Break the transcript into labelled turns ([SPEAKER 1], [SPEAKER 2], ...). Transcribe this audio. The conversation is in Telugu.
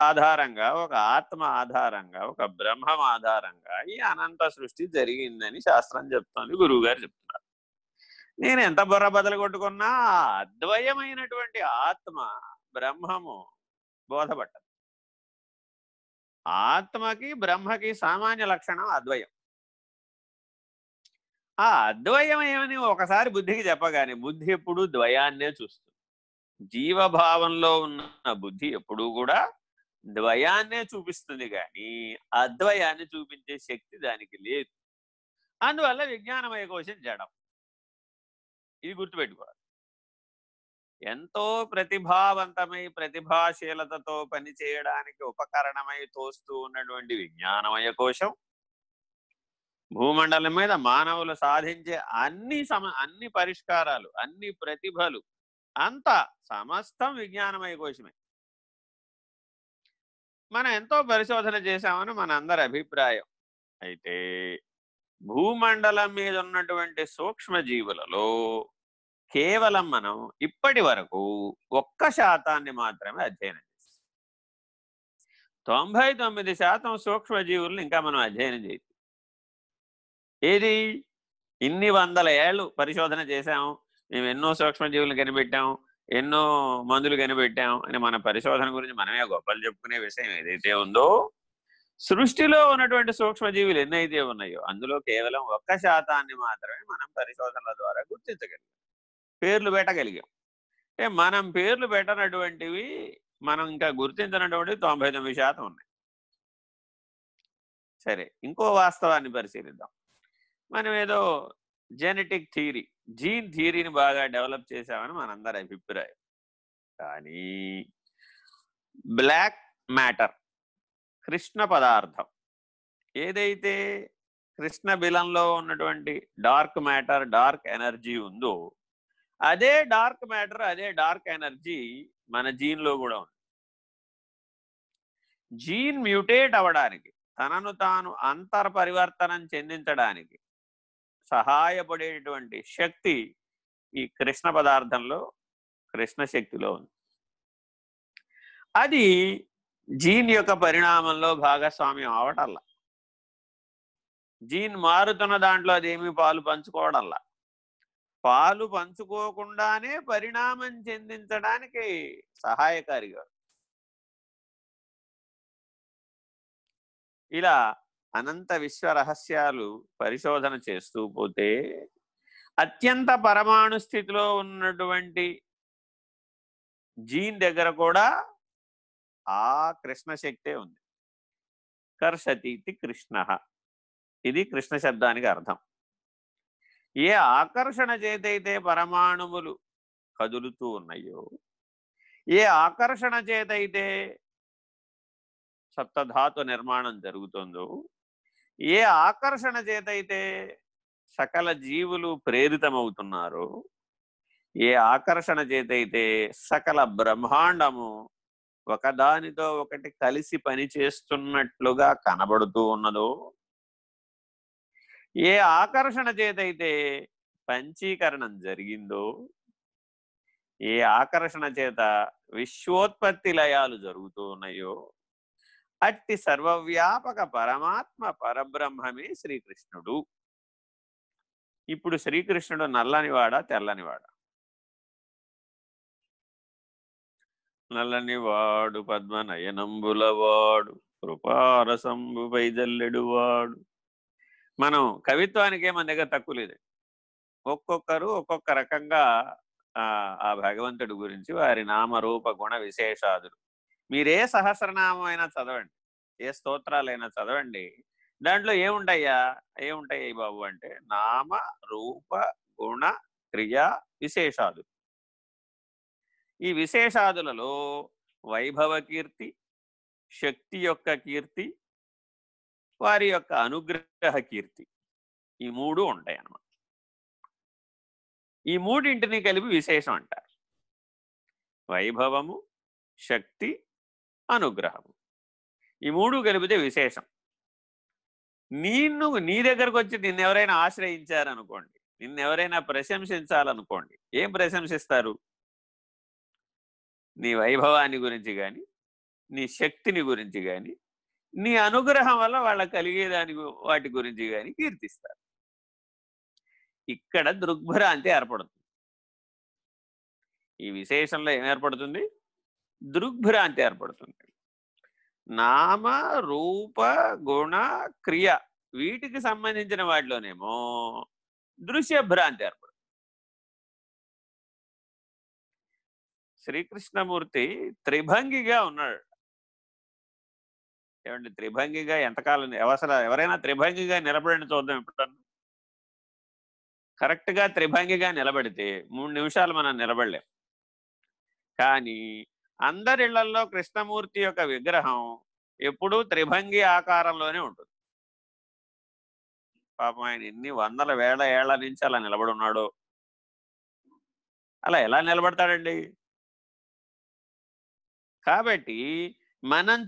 [SPEAKER 1] ఆధారంగా ఒక ఆత్మ ఆధారంగా ఒక బ్రహ్మం ఆధారంగా ఈ అనంత సృష్టి జరిగిందని శాస్త్రం చెప్తోంది గురువు గారు చెప్తున్నారు. నేను ఎంత బుర్ర బదలు కొట్టుకున్నా అద్వయమైనటువంటి ఆత్మ బ్రహ్మము బోధపడ్డది. ఆత్మకి బ్రహ్మకి సామాన్య లక్షణం అద్వయం. ఆ అద్వయం ఏమని ఒకసారి బుద్ధికి చెప్పగానే బుద్ధి ఎప్పుడు ద్వయాన్నే చూస్తుంది. జీవభావంలో ఉన్న బుద్ధి ఎప్పుడూ కూడా ద్వయాన్నే చూపిస్తుంది కానీ అద్వయాన్ని చూపించే శక్తి దానికి లేదు. అందువల్ల విజ్ఞానమయ కోశం జడం. ఇది గుర్తుపెట్టుకోవాలి. ఎంతో ప్రతిభావంతమై ప్రతిభాశీలతతో పనిచేయడానికి ఉపకరణమై తోస్తూ ఉన్నటువంటి విజ్ఞానమయ కోశం భూమండలం మీద మానవులు సాధించే అన్ని సమ అన్ని పరిష్కారాలు అన్ని ప్రతిభలు అంతా సమస్తం విజ్ఞానమయ కోశమే. మనం ఎంతో పరిశోధన చేశామని మన అందరి అభిప్రాయం. అయితే భూమండలం మీద ఉన్నటువంటి సూక్ష్మజీవులలో కేవలం మనం ఇప్పటి వరకు ఒక్క శాతాన్ని మాత్రమే అధ్యయనం చేస్తాం తొంభై తొమ్మిది శాతం సూక్ష్మజీవులను ఇంకా మనం అధ్యయనం చేయాలి ఏది? ఇన్ని వందల ఏళ్ళు పరిశోధన చేశాము మేము ఎన్నో సూక్ష్మజీవులను కనిపెట్టాం. ఎన్నో మందులు కనిపెట్టాం అని మన పరిశోధన గురించి మనమే గొప్పలు చెప్పుకునే విషయం ఏదైతే ఉందో సృష్టిలో ఉన్నటువంటి సూక్ష్మజీవులు ఎన్నైతే ఉన్నాయో అందులో కేవలం ఒక్క శాతాన్ని మాత్రమే మనం పరిశోధనల ద్వారా గుర్తించగలిగాం. పేర్లు పెట్టగలిగాం. అంటే మనం పేర్లు పెట్టనటువంటివి మనం ఇంకా గుర్తించినటువంటివి తొంభై తొమ్మిది శాతం ఉన్నాయి. సరే ఇంకో వాస్తవాన్ని పరిశీలిద్దాం. మనం ఏదో జెనెటిక్ థియరీ జీన్ థియరీని బాగా డెవలప్ చేశామని మనందరి అభిప్రాయం. కానీ బ్లాక్ మ్యాటర్ కృష్ణ పదార్థం ఏదైతే కృష్ణ బిలంలో ఉన్నటువంటి డార్క్ మ్యాటర్ డార్క్ ఎనర్జీ ఉందో అదే డార్క్ మ్యాటర్ అదే డార్క్ ఎనర్జీ మన జీన్లో కూడా ఉంది. జీన్ మ్యూటేట్ అవ్వడానికి తనను తాను అంతర్పరివర్తనం చెందించడానికి సహాయపడేటటువంటి శక్తి ఈ కృష్ణ పదార్థంలో కృష్ణ శక్తిలో ఉంది. అది జీన్ యొక్క పరిణామంలో భాగస్వామ్యం అవటల్లా. జీన్ మారుతున్న దాంట్లో అదేమి పాలు పంచుకోవడంలా పాలు పంచుకోకుండానే పరిణామం చెందించడానికి సహాయకారిగా ఇలా అనంత విశ్వ రహస్యాలు పరిశోధన చేస్తూ పోతే అత్యంత పరమాణు స్థితిలో ఉన్నటువంటి జీన్ దగ్గర కూడా ఆ కృష్ణ శక్తే ఉంది. కర్షతీతి కృష్ణ. ఇది కృష్ణ శబ్దానికి అర్థం. ఏ ఆకర్షణ చేతైతే పరమాణువులు కదులుతూ ఉన్నాయో ఏ ఆకర్షణ చేతైతే సప్తధాతు నిర్మాణం జరుగుతుందో ఏ ఆకర్షణ చేతైతే సకల జీవులు ప్రేరితమవుతున్నారో ఏ ఆకర్షణ చేతైతే సకల బ్రహ్మాండము ఒకదానితో ఒకటి కలిసి పనిచేస్తున్నట్లుగా కనబడుతూ ఉన్నదో ఏ ఆకర్షణ చేతైతే పంచీకరణం జరిగిందో ఏ ఆకర్షణ చేత విశ్వోత్పత్తి లయాలు జరుగుతూ ఉన్నాయో అట్టి సర్వవ్యాపక పరమాత్మ పరబ్రహ్మమే శ్రీకృష్ణుడు. ఇప్పుడు శ్రీకృష్ణుడు నల్లనివాడా తెల్లనివాడా? నల్లనివాడు పద్మనయనంబులవాడు కృపారసంబు వాడు మనం కవిత్వానికే మన దగ్గర తక్కువ లేదు. ఒక్కొక్కరు ఒక్కొక్క రకంగా ఆ భగవంతుడి గురించి వారి నామరూప గుణ విశేషాదులు. మీరే సహస్రనామైనా అయినా చదవండి. ఏ స్తోత్రాలైనా చదవండి. దాంట్లో ఏముంటాయా ఏముంటాయి బాబు అంటే నామ రూప గుణ క్రియా విశేషాదు ఈ విశేషాదులలో వైభవ కీర్తి శక్తి యొక్క కీర్తి వారి యొక్క అనుగ్రహ కీర్తి ఈ మూడు ఉంటాయి అన్నమాట ఈ మూడింటిని కలిపి విశేషం అంటారు. వైభవము శక్తి అనుగ్రహము. ఈ మూడు కలిపితే విశేషం. నిన్ను నీ దగ్గరకు వచ్చి నిన్నెవరైనా ఆశ్రయించారనుకోండి నిన్నెవరైనా ప్రశంసించాలనుకోండి ఏం ప్రశంసిస్తారు? నీ వైభవాన్ని గురించి కానీ నీ శక్తిని గురించి కానీ నీ అనుగ్రహం వల్ల వాళ్ళకి కలిగేదాని వాటి గురించి కానీ కీర్తిస్తారు. ఇక్కడ దృగ్భ్రాంతి ఏర్పడుతుంది. ఈ విశేషంలో ఏం ఏర్పడుతుంది? దృగ్భ్రాంతి ఏర్పడుతుంది. నామ రూప గుణ క్రియ వీటికి సంబంధించిన వాటిలోనేమో దృశ్యభ్రాంతి ఏర్పడుతుంది. శ్రీకృష్ణమూర్తి త్రిభంగిగా ఉన్నాడు. ఏమండి త్రిభంగిగా ఎంతకాలం అవసరం ఎవరైనా త్రిభంగిగా నిలబడిన చూద్దాం ఎప్పుడన్నా. కరెక్ట్గా త్రిభంగిగా నిలబడితే మూడు నిమిషాలు మనం నిలబడలేం. కానీ అందరిళ్ళలో కృష్ణమూర్తి యొక్క విగ్రహం ఎప్పుడూ త్రిభంగి ఆకారంలోనే ఉంటుంది. పాపం ఆయన ఎన్ని వందల వేల ఏళ్ళ నుంచి అలా నిలబడి ఉన్నాడు. అలా ఎలా నిలబడతాడండి? కాబట్టి మనం